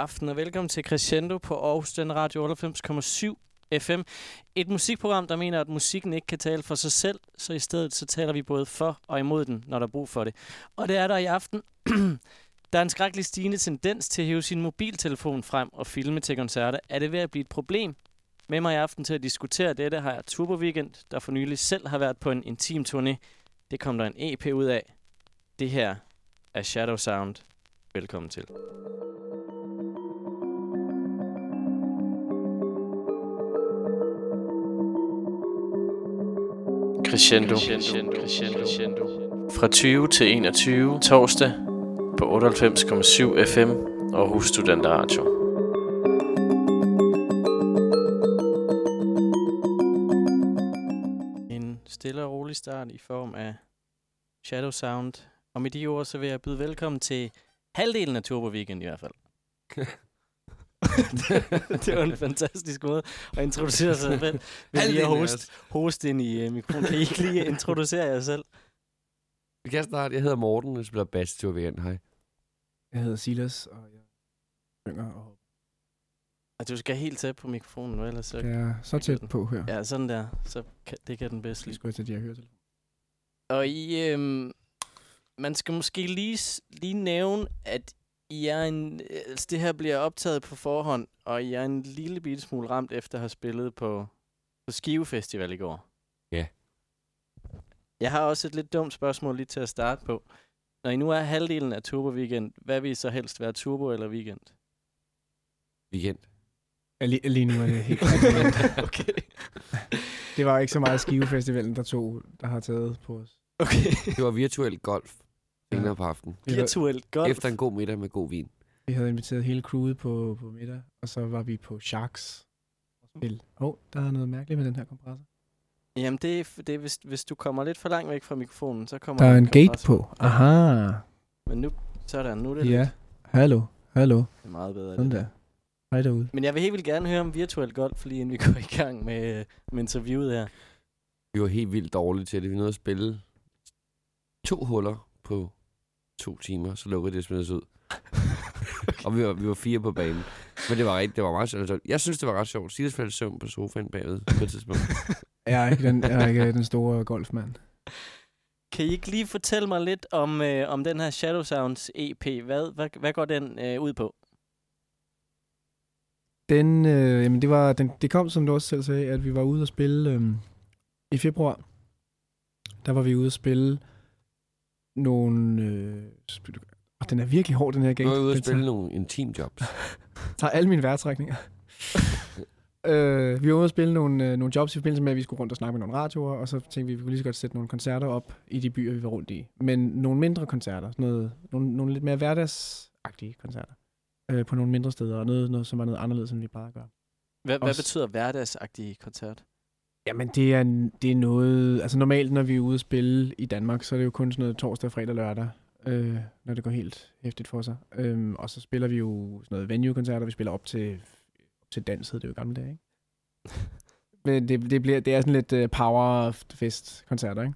Aften og velkommen til Crescendo på Aarhus Den Radio 98,7 FM. Et musikprogram, der mener, at musikken ikke kan tale for sig selv, så i stedet så taler vi både for og imod den, når der er brug for det. Og det er der i aften. der er en skrækkelig stigende tendens til at hæve sin mobiltelefon frem og filme til koncerter. Er det ved at blive et problem? Med mig i aften til at diskutere dette har jeg Turbo Weekend, der for nylig selv har været på en intim turné. Det kom der en EP ud af. Det her er Shadow Sound. Velkommen til. Crescendo. Crescendo. Fra 20 til 21 torsdag på 98,7 FM Aarhus Studenter Radio. En stille og rolig start i form af Shadow Sound. Og med de ord, så vil jeg byde velkommen til halvdelen af Turbo Weekend i hvert fald. det var en fantastisk måde at introducere sig selv. Vil lige at hoste, hoste ind i uh, mikrofonen. Kan I ikke lige introducere jer selv? Vi kan starte. Jeg hedder Morten, og jeg spiller bass til OVN. Hej. Jeg hedder Silas, og jeg synger og Og du skal helt tæt på mikrofonen nu, ellers så... er så tæt på her. Ja, sådan der. Så kan, det kan den bedst lide. skulle jeg til de her høretelefoner. Og I, øhm, man skal måske lige, lige nævne, at I er en, altså det her bliver optaget på forhånd, og I er en lille bitte smule ramt efter at have spillet på, på Skive Festival i går. Ja. Jeg har også et lidt dumt spørgsmål lige til at starte på. Når I nu er halvdelen af Turbo Weekend, hvad vil I så helst være, Turbo eller Weekend? Weekend. Lige, lige nu er det helt okay. Det var ikke så meget Skivefestivalen, der tog, der har taget på os. Okay. Det var virtuel golf senere på aftenen. Virtuelt golf. Efter en god middag med god vin. vi havde inviteret hele crewet på, på middag, og så var vi på Sharks. Spil. Åh, oh, der er noget mærkeligt med den her kompressor. Jamen, det er, det er hvis, hvis du kommer lidt for langt væk fra mikrofonen, så kommer Der er en en gate på. Aha. Men nu, sådan, nu er det Ja. lidt Hallo. Hallo. det er meget bedre. Sådan det der. Hej derude. Men jeg vil helt vildt gerne høre om virtuel golf, lige inden vi går i gang med, med interviewet her. Vi var helt vildt dårlige til det. Vi nåede at spille to huller på to timer, så lukkede det smidt ud. og vi var, vi var fire på banen. Men det var, rigtig, det var meget sjovt. Altså, Jeg synes, det var ret sjovt. Silas faldt søvn på sofaen bagved på et tidspunkt. Jeg er ikke den, jeg er ikke den store golfmand. Kan I ikke lige fortælle mig lidt om, øh, om den her Shadow Sounds EP? Hvad, hvad, hvad går den øh, ud på? Den, øh, jamen det, var, den, det kom, som du også selv sagde, at vi var ude at spille øh, i februar. Der var vi ude at spille nogle... Øh, og den er virkelig hård, den her Nu gang. var vi ude at spille nogle intimjobs. tager, tager alle mine vejrtrækninger. øh, vi var ude at spille nogle, øh, nogle jobs i forbindelse med, at vi skulle rundt og snakke med nogle radioer, og så tænkte vi, at vi kunne lige så godt sætte nogle koncerter op i de byer, vi var rundt i. Men nogle mindre koncerter, sådan noget, nogle, nogle lidt mere hverdagsagtige koncerter. Øh, på nogle mindre steder, og noget, noget, som var noget anderledes, end vi bare gør. Hvad, hvad Også- betyder hverdagsagtig koncert? Jamen, det er, det er noget... Altså normalt, når vi er ude at spille i Danmark, så er det jo kun sådan noget torsdag, fredag, lørdag, øh, når det går helt hæftigt for sig. Øhm, og så spiller vi jo sådan noget venue-koncerter, vi spiller op til, op til dans, hed det jo i gamle dage, ikke? Men det, det, bliver, det er sådan lidt øh, uh, power-fest-koncerter, ikke?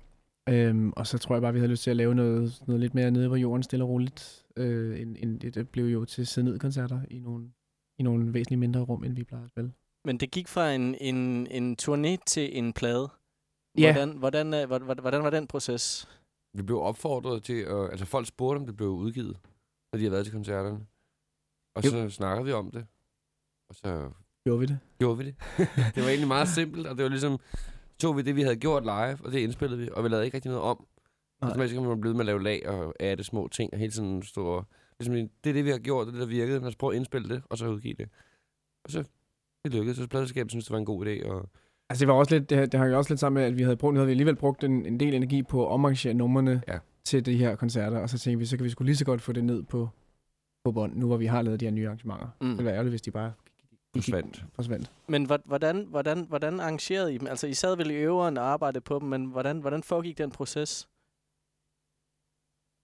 Øhm, og så tror jeg bare, vi havde lyst til at lave noget, noget lidt mere nede på jorden, stille og roligt. Øh, end, end det, det blev jo til sidde ned koncerter i nogle, i nogle væsentligt mindre rum, end vi plejer at spille. Men det gik fra en, en, en turné til en plade. Ja. Hvordan, hvordan, øh, hvordan, hvordan var den proces? Vi blev opfordret til, at, altså folk spurgte, om det blev udgivet, når de havde været til koncerterne. Og Jo. så snakkede vi om det. Og så Gjorde vi det? gjorde vi det. det var egentlig meget simpelt, og det var ligesom, så tog vi det, vi havde gjort live, og det indspillede vi, og vi lavede ikke rigtig noget om. Nej. Og så kan man blive med at lave lag og adde små ting, og hele tiden stå og, ligesom, det er det, vi har gjort, det er det, der virkede, lad os prøve at indspille det, og så udgive det. Og så, det lykkedes, så pladselskabet synes, det var en god idé, og Altså det var også lidt, det, det hang jo også lidt sammen med, at vi havde, brugt, nu havde vi alligevel brugt en, en del energi på at omarrangere numrene Ja. til de her koncerter, og så tænkte vi, så kan vi sgu lige så godt få det ned på, på bånd, nu hvor vi har lavet de her nye arrangementer. Mm. Det ville være ærgerligt, hvis de bare forsvandt. forsvandt. Men hvor- hvordan, hvordan, hvordan arrangerede I dem? Altså, I sad vel i øveren og arbejdede på dem, men hvordan, hvordan foregik den proces?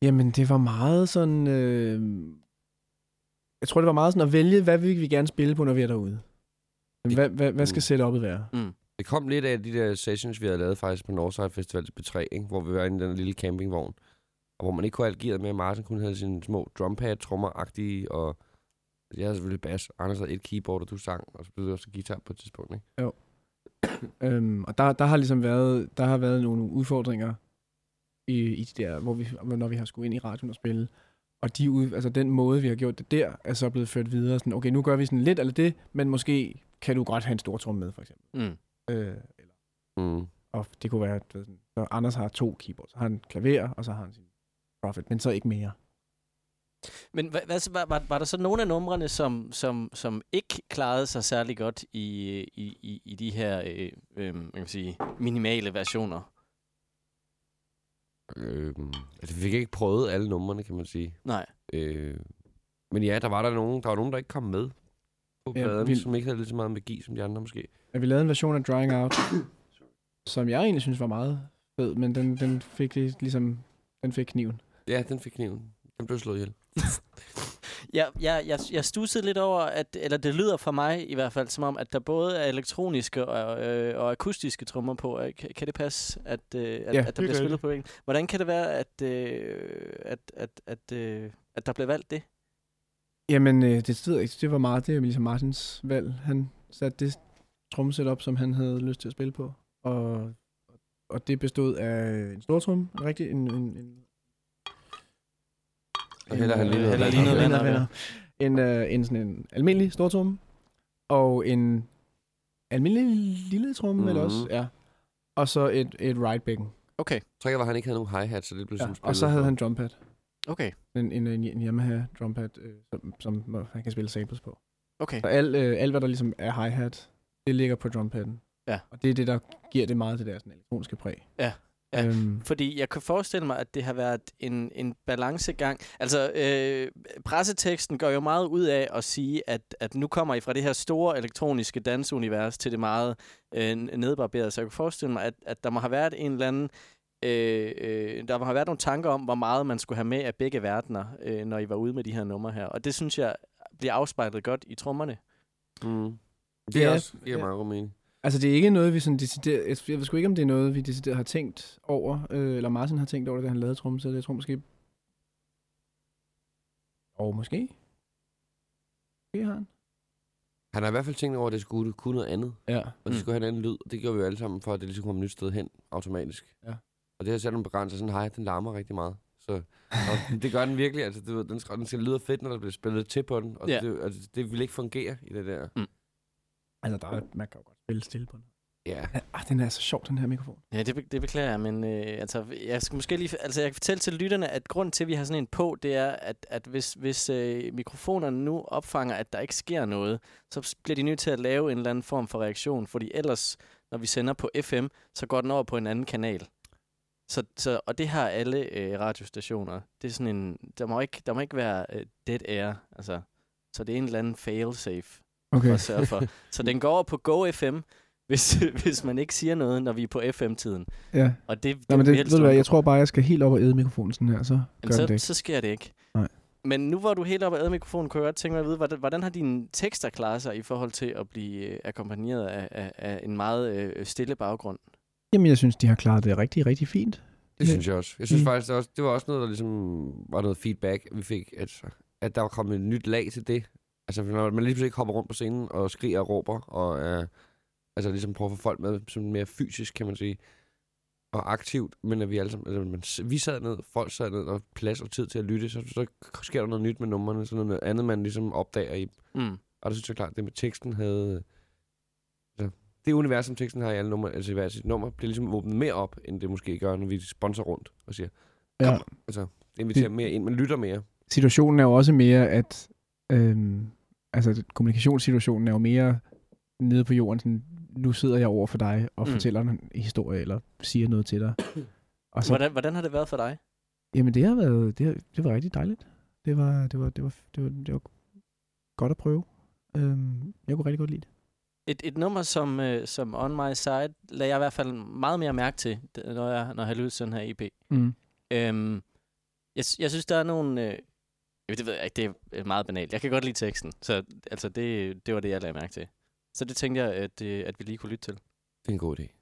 Jamen, det var meget sådan... Øh, jeg tror, det var meget sådan at vælge, hvad vil vi gerne spille på, når vi er derude. Hvad, hvad, hvad skal setup'et være? Mm. Det kom lidt af de der sessions, vi havde lavet faktisk på Northside Festival til B3, ikke? hvor vi var inde i den lille campingvogn. Og hvor man ikke kunne gearet med, at Martin kun havde sine små drumpad trommer agtige og Jeg havde selvfølgelig bas, Anders havde et keyboard, og du sang, og så blev det også guitar på et tidspunkt, ikke? Øhm, og der, der har ligesom været, der har været nogle udfordringer i, i de der, hvor vi, når vi har skulle ind i radioen og spille. Og de ud, altså den måde, vi har gjort det der, er så blevet ført videre. Sådan, okay, nu gør vi sådan lidt eller det, men måske kan du godt have en stor trum med, for eksempel. Mm. Øh, eller, Mm. og det kunne være, at sådan, så Anders har to keyboards. Så har han klaver, og så har han sin Prophet, men så ikke mere. Men hvad, hvad, var, var, var der så nogle af numrene, som, som, som ikke klarede sig særlig godt i, i, i, i de her øh, øh, man kan sige, minimale versioner? Øhm, altså, vi fik ikke prøvet alle numrene, kan man sige. Nej. Øh, men ja, der var der nogen, der var nogen, der ikke kom med på Ja, pladen, vi- som ikke havde lige så meget magi som de andre måske. Ja, vi lavede en version af Drying Out, som jeg egentlig synes var meget fed, men den, den fik lig- ligesom, den fik kniven. Ja, den fik kniven. Den blev slået ihjel. Jeg, jeg, jeg, jeg stussede lidt over, at, eller det lyder for mig i hvert fald, som om, at der både er elektroniske og, øh, og akustiske trommer på. Kan, kan det passe, at, øh, at, Ja, at der det bliver spillet det. på en? Hvordan kan det være, at, øh, at, at, at, øh, at der blev valgt det? Jamen, øh, det, ved jeg ikke. det var meget, det er ligesom Martins valg. Han satte det trommesæt op, som han havde lyst til at spille på. Og, og det bestod af en stor tromme, en rigtig, en, en, en Og hælder han noget ja. vand op, ja. En, øh, en, sådan en almindelig stor tromme, og en almindelig lille tromme, mm. eller også, Mhm. ja. Og så et, et ride bækken. Okay, Så var, at han ikke havde nogen hi-hat, så det blev Ja. sådan spillet. Og så havde han drumpad. Okay, En, en, en, en Yamaha drumpad, øh, som, som han kan spille samples på. okay. Så alt, øh, alt hvad der ligesom er hi-hat, det ligger på drumpaden. Ja. Og det er det, der giver det meget det der sådan, elektroniske præg. Ja. Ja. Øhm, Fordi jeg kan forestille mig, at det har været en, en balancegang. Altså, øh, presseteksten gør jo meget ud af at sige, at, at nu kommer I fra det her store elektroniske dansunivers til det meget øh, nedbarberede. Så jeg kan forestille mig, at, at der må have været en eller anden... Øh, øh, der må have været nogle tanker om, hvor meget man skulle have med af begge verdener, øh, når I var ude med de her numre her. Og det synes jeg bliver afspejlet godt i trommerne. Mm. Det er Ja, også, giver ja. meget god mening. altså, det er ikke noget, vi sådan decideret... Jeg jeg ved sgu ikke, om det er noget, vi decideret har tænkt over, øh, eller Martin har tænkt over det, da han lavede trommesættet. Jeg tror måske... Og måske. Måske har han. Han har i hvert fald tænkt over, at det skulle kunne noget andet. Ja. Og det Mm. skulle have en anden lyd. Det gjorde vi jo alle sammen, for at det ligesom kommer et nyt sted hen automatisk. Ja. Og det har selv nogle begrænser. Sådan hej, den larmer rigtig meget. Så og det gør den virkelig. Altså, du ved, den, skal, den skal lyde fedt, når der bliver spillet til på den. Og Ja. det, altså, det vil ikke fungere i det der. Altså, der er, man kan jo godt spille stille på den. Ja. Ah, den er så sjov, den her mikrofon. Ja, det, be- det beklager jeg, men øh, altså, jeg skal måske lige, altså, jeg kan fortælle til lytterne, at grunden til, at vi har sådan en på, det er, at, at hvis, hvis øh, mikrofonerne nu opfanger, at der ikke sker noget, så bliver de nødt til at lave en eller anden form for reaktion, fordi ellers, når vi sender på FM, så går den over på en anden kanal. Så, så, og det har alle øh, radiostationer. Det er sådan en, der må ikke, der må ikke være øh, dead air, altså. Så det er en eller anden fail-safe Okay. at sørge for. Så den går over på Go FM, hvis, hvis man ikke siger noget, når vi er på FM-tiden. Ja. Og det, Nå, men vil det, ved du hvad, jeg tror bare, jeg skal helt op og æde mikrofonen sådan her, så gør Jamen, den det så, ikke. så sker det ikke. Nej. Men nu hvor du helt op ad æde mikrofonen, kunne jeg godt tænke mig at vide, hvordan, hvordan har dine tekster klaret sig i forhold til at blive øh, akkompagneret af, af, af en meget øh, stille baggrund? Jamen, jeg synes, de har klaret det rigtig, rigtig fint. Det synes jeg også. Jeg synes Mm. faktisk, det var, også, det var også noget, der ligesom var noget feedback, vi fik, at, at der var kommet et nyt lag til det. Altså, når man lige pludselig ikke hopper rundt på scenen og skriger og råber, og øh, altså ligesom prøver at få folk med sådan mere fysisk, kan man sige, og aktivt, men at vi alle sammen, altså, man, vi sad ned, folk sad ned, og plads og tid til at lytte, så, så sker der noget nyt med numrene, sådan noget andet, man ligesom opdager i Mm. og det synes jeg klart, det med teksten havde... Det univers, som teksten har i alle numre, altså i hver sit nummer, bliver ligesom åbnet mere op, end det måske gør, når vi sponsor rundt og siger, Ja. Kom, altså, det inviterer mere ind, man lytter mere. Situationen er jo også mere, at øhm, altså, kommunikationssituationen er jo mere nede på jorden. Sådan, nu sidder jeg over for dig og Mm. mm. fortæller en historie, eller siger noget til dig. Og så, Hvordan, hvordan har det været for dig? jamen, det har været, det, har, det var rigtig dejligt. Det var, det var, det var, det var, det var godt at prøve. Øhm, jeg kunne rigtig godt lide det. Et, et nummer som, øh, som On My Side lagde jeg i hvert fald meget mere mærke til, når jeg, når jeg lød sådan her EP. Mm. Øhm, jeg, jeg synes, der er nogle... Øh, jeg ved- det ved jeg ikke, det er meget banalt. Jeg kan godt lide teksten, så altså, det, det var det, jeg lagde mærke til. Så det tænkte jeg, at, øh, at vi lige kunne lytte til. Det er en god idé.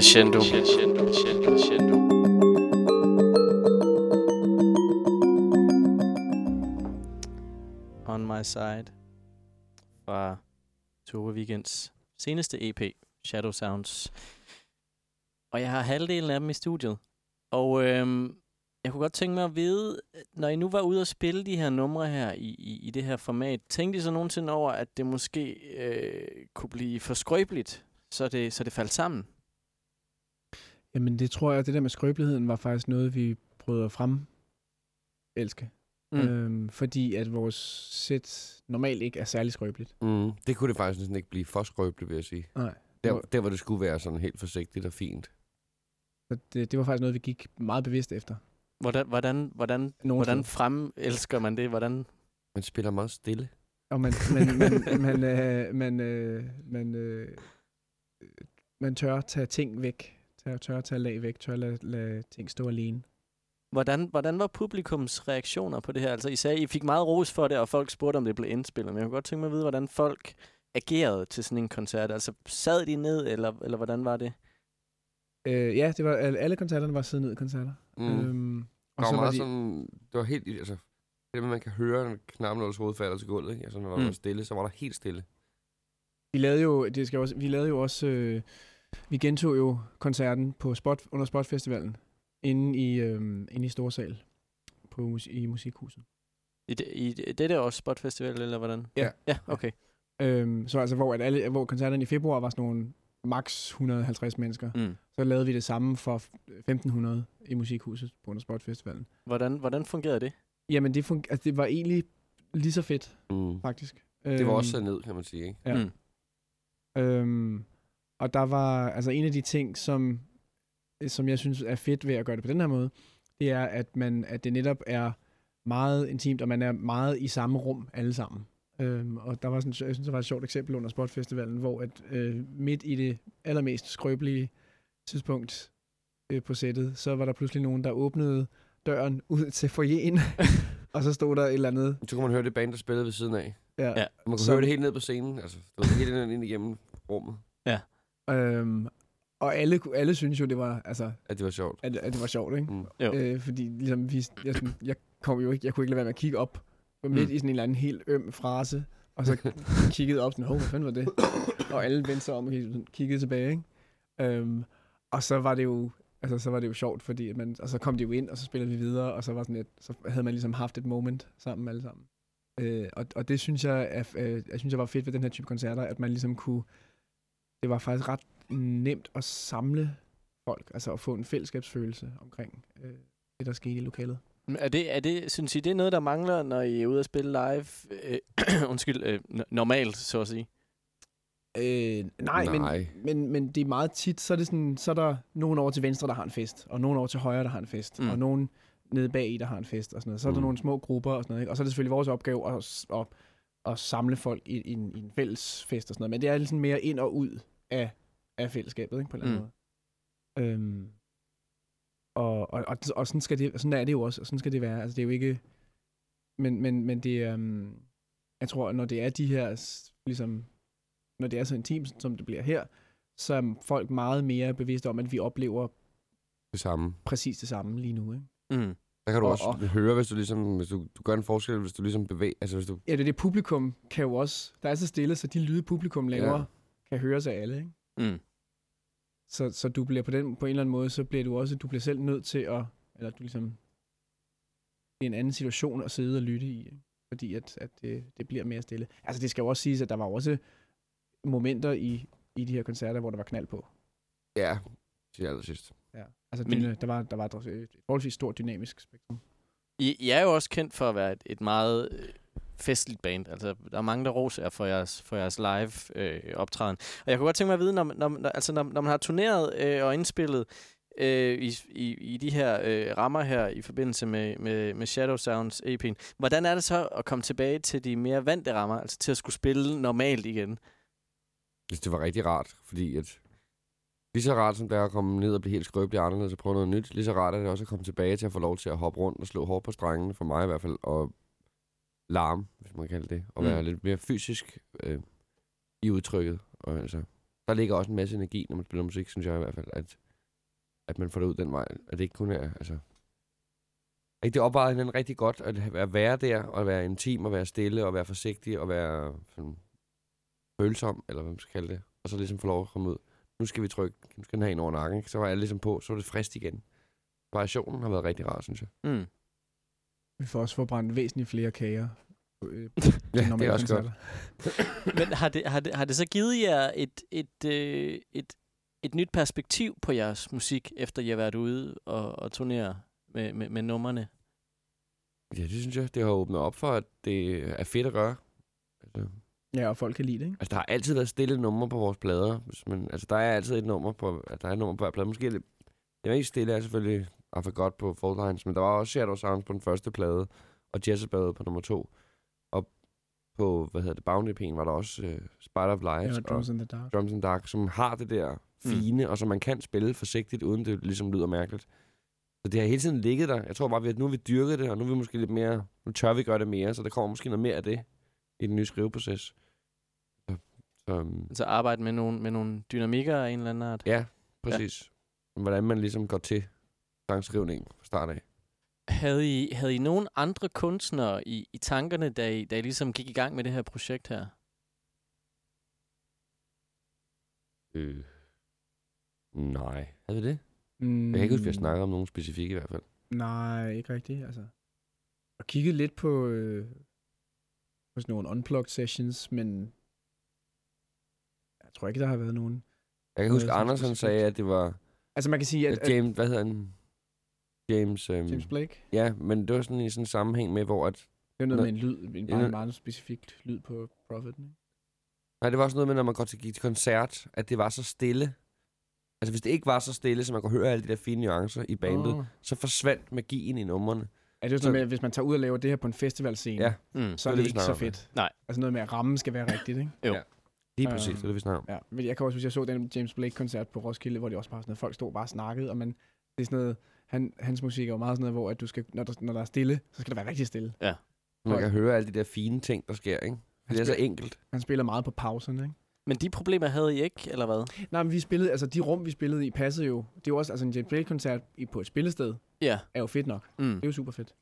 Crescendo. Crescendo, crescendo, crescendo. On My Side fra Tove Weekends seneste EP, Shadow Sounds. Og jeg har halvdelen af dem i studiet. Og øhm, jeg kunne godt tænke mig at vide, når I nu var ude og spille de her numre her i, i, i det her format, tænkte I så nogensinde over, at det måske øh, kunne blive for skrøbeligt, så det, så det faldt sammen? Jamen, det tror jeg, det der med skrøbeligheden var faktisk noget, vi prøvede at frem elske. Mm. Øhm, fordi at vores sæt normalt ikke er særlig skrøbeligt. Mm. Det kunne det faktisk næsten ikke blive for skrøbeligt, vil jeg sige. Nej. Der, der hvor det skulle være sådan helt forsigtigt og fint. Så det, det var faktisk noget, vi gik meget bevidst efter. Hvordan, hvordan, hvordan, hvordan steder. fremelsker man det? Hvordan? Man spiller meget stille. Og man, man, man, man, øh, man, øh, man, øh, man tør tage ting væk. Tør, tør tage lag væk. Tør lade, lade ting stå alene. Hvordan, hvordan var publikums reaktioner på det her? Altså, I sagde, I fik meget ros for det, og folk spurgte, om det blev indspillet. Men jeg kunne godt tænke mig at vide, hvordan folk agerede til sådan en koncert. Altså, sad de ned, eller, eller hvordan var det? Øh, ja, det var, alle koncerterne var sidde ned koncerter. Mm. Øhm, Og der var så meget de- sådan, det var helt, altså, det at man kan høre, når knappen når hoved falder til gulvet, ikke? Altså, når der Mm. var stille, så var der helt stille. Vi lavede jo, det skal også, vi lavede jo også, øh, vi gentog jo koncerten på Spot, under Spotfestivalen inde i, øh, inde i Storsal på, mus- i Musikhuset. I, det, i det, det er også Spotfestival, eller hvordan? Ja. Ja, okay. Øhm, så altså, hvor, at alle, hvor koncerterne i februar var sådan nogle max 150 mennesker, Mm. så lavede vi det samme for 1500 i Musikhuset på under Spotfestivalen. Hvordan, hvordan fungerede det? Jamen, det, fun- altså, det var egentlig lige så fedt, Mm. faktisk. Det var også sat ned, kan man sige, ikke? Ja. Mm. Øhm, og der var, altså en af de ting, som, som jeg synes er fedt ved at gøre det på den her måde, det er, at, man, at det netop er meget intimt, og man er meget i samme rum alle sammen. Øhm, og der var sådan, jeg synes, der var et sjovt eksempel under Spotfestivalen, hvor at øh, midt i det allermest skrøbelige tidspunkt øh, på sættet, så var der pludselig nogen, der åbnede døren ud til foyeren, og så stod der et eller andet. Så kunne man høre det band, der spillede ved siden af. Ja, Ja. Man kunne Så- høre det helt ned på scenen. Altså, det var helt ind, ind igennem rummet, Øhm, og alle, alle synes jo, det var, altså, at det var sjovt. at, at det var sjovt, ikke? Mm. Jo. Øh, fordi ligesom, vi, jeg, sådan, jeg, kom jo ikke, jeg kunne ikke lade være med at kigge op. Var midt Mm. i sådan en eller anden helt øm frase, og så kiggede op sådan, hov, hvad fanden var det? Og alle vendte sig om og kiggede, tilbage, ikke? Øhm, og så var det jo, altså, så var det jo sjovt, fordi at man, og så kom de jo ind, og så spillede vi videre, og så var sådan et, så havde man ligesom haft et moment sammen alle sammen. Øh, og, og det synes jeg, er, øh, jeg synes jeg var fedt ved den her type koncerter, at man ligesom kunne, det var faktisk ret nemt at samle folk, altså at få en fællesskabsfølelse omkring øh, det, der skete i lokalet. Men Er det, er det, synes I, det er noget, der mangler, når I er ude at spille live? Øh, undskyld, øh, normalt, så at sige. Øh, nej, Nej. Men, men, men det er meget tit, så er, det sådan, så er der nogen over til venstre, der har en fest, og nogen over til højre, der har en fest, Mm. og nogen nede bag i, der har en fest, og sådan noget. Så er der Mm. nogle små grupper og sådan noget, ikke? Og så er det selvfølgelig vores opgave at, at, at samle folk i, i, en, i en fælles fest og sådan noget. Men det er ligesom mere ind og ud af, af fællesskabet, ikke? På en eller anden måde. Øhm, og, og, og, og sådan, skal det, sådan er det jo også, og sådan skal det være. Altså, det er jo ikke... Men, men, men det er... Um, jeg tror, når det er de her, ligesom, når det er så intimt, som det bliver her, så er folk meget mere bevidste om, at vi oplever Det samme. præcis det samme lige nu. Ikke? Mm. Der kan du Og- også og- høre, hvis du ligesom, hvis du, du gør en forskel, hvis du ligesom bevæger, altså hvis du, Ja, det er det publikum kan jo også, der er så stille, så de lyde publikum laver, Ja. Kan høres af alle. Ikke? Mm. Så, så du bliver på, den, på en eller anden måde, så bliver du også, du bliver selv nødt til at, eller du ligesom, det er en anden situation at sidde og lytte i, ikke? fordi at, at det, det bliver mere stille. Altså det skal jo også siges, at der var også momenter i, i de her koncerter, hvor der var knald på. ja, til allersidst. Ja. Altså Men- der, var, der var et et forholdsvis stort dynamisk spektrum. I, I er jo også kendt for at være et, et meget øh, festligt band. Altså, der er mange, der roser for jeres, for jeres live øh, optræden. Og jeg kunne godt tænke mig at vide, når, når, når, altså, når, når man har turneret øh, og indspillet øh, i, i, i de her øh, rammer her i forbindelse med, med, med Shadow Sounds EP'en, hvordan er det så at komme tilbage til de mere vante rammer, altså til at skulle spille normalt igen? Hvis det var rigtig rart, fordi at lige så rart som det er at komme ned og blive helt skrøbelig anderledes og prøve noget nyt, lige så rart er det også at komme tilbage til at få lov til at hoppe rundt og slå hårdt på strengene, for mig i hvert fald, og larme, hvis man kan kalde det, og Mm. være lidt mere fysisk øh, i udtrykket. Og altså, der ligger også en masse energi, når man spiller musik, synes jeg i hvert fald, at, at man får det ud den vej. At det ikke kun er, altså... Ikke det opvejede hinanden rigtig godt, at at være der, og være intim, og være stille, og være forsigtig, og være sådan, følsom, eller hvad man skal kalde det. Og så ligesom få lov at komme ud. Nu skal vi trykke, nu skal den have en over nakken? Så var alle ligesom på, så var det frist igen. Variationen har været rigtig rar, synes jeg. Mm. Vi får også forbrændt væsentligt flere kager. Øh, Ja, til det er normale også godt. koncerter. Men har det, har, det, har det så givet jer et, et, øh, et, et nyt perspektiv på jeres musik, efter I har været ude og, og turnere med, med, med numrene? Ja, det synes jeg, det har åbnet op for, at det er fedt at gøre. Altså, Ja, og folk kan lide det, ikke? Altså, der har altid været stille numre på vores plader. Hvis man, altså, der er altid et nummer på, at der er et nummer på hver plade. Måske er det, det mest stille er selvfølgelig I Forgot på Fault Lines, men der var også Shadow Sounds på den første plade, og Jezebel på nummer to. Og på, hvad hedder det, Bound EP'en var der også uh, Spider of Ja, Light og og Drums in the Dark. Drums and Dark, som har det der fine, mm. og som man kan spille forsigtigt, uden det ligesom lyder mærkeligt. Så det har hele tiden ligget der. Jeg tror bare, at nu har vi dyrket det, og nu er vi måske lidt mere, nu tør vi gøre det mere, så der kommer måske noget mere af det i den nye skriveproces. Så, så um, Altså arbejde med nogle, med nogle dynamikker af en eller anden art? Ja, præcis. Ja. Hvordan man ligesom går til sangskrivningen fra start af. Havde I, havde I nogen andre kunstnere i, i tankerne, da I, da I ligesom gik i gang med det her projekt her? Øh. Nej. Havde vi det? Mm, Jeg kan ikke huske, at vi har snakket om nogen specifikke i hvert fald. Nej, ikke rigtigt. Altså. Jeg kiggede lidt på, øh, på sådan nogle unplugged sessions, men jeg tror ikke, der har været nogen. Jeg kan huske, Andersen sagde, at det var Altså man kan sige, at, at James, hvad hedder han? James, øhm, James Blake, Ja, men det var sådan i sådan en sammenhæng med, hvor at... det er noget Nå. med en lyd, en, bare en meget specifik lyd på Prophet. Ikke? Nej, det var også noget med, når man går til, gik til koncert, at det var så stille. Altså, hvis det ikke var så stille, så man kunne høre alle de der fine nuancer i bandet, Åh. så forsvandt magien i numrene. Er det jo sådan med, at hvis man tager ud og laver det her på en festivalscene, Ja. Mm. så er det, det, ikke så fedt. Nej. Altså noget med, at rammen skal være rigtigt, ikke? Jo. Ja. Lige Øhm, præcis, det er det, vi snakker om. Ja, men jeg kan også, hvis jeg så den James Blake-koncert på Roskilde, hvor de også bare sådan noget, folk stod bare og snakkede, og man, det er sådan noget, han, hans musik er jo meget sådan noget, hvor at du skal, når, der, når der er stille, så skal der være rigtig stille. Man kan høre alle de der fine ting, der sker, ikke? Han, Det er så spil, enkelt. han spiller meget på pauserne, ikke? Men de problemer havde I ikke, eller hvad? Nej, men vi spillede, altså de rum, vi spillede i, passede jo. Det er jo også, altså en James Blake-koncert i, på et spillested, Ja. er jo fedt nok. Mm. Det er jo super fedt.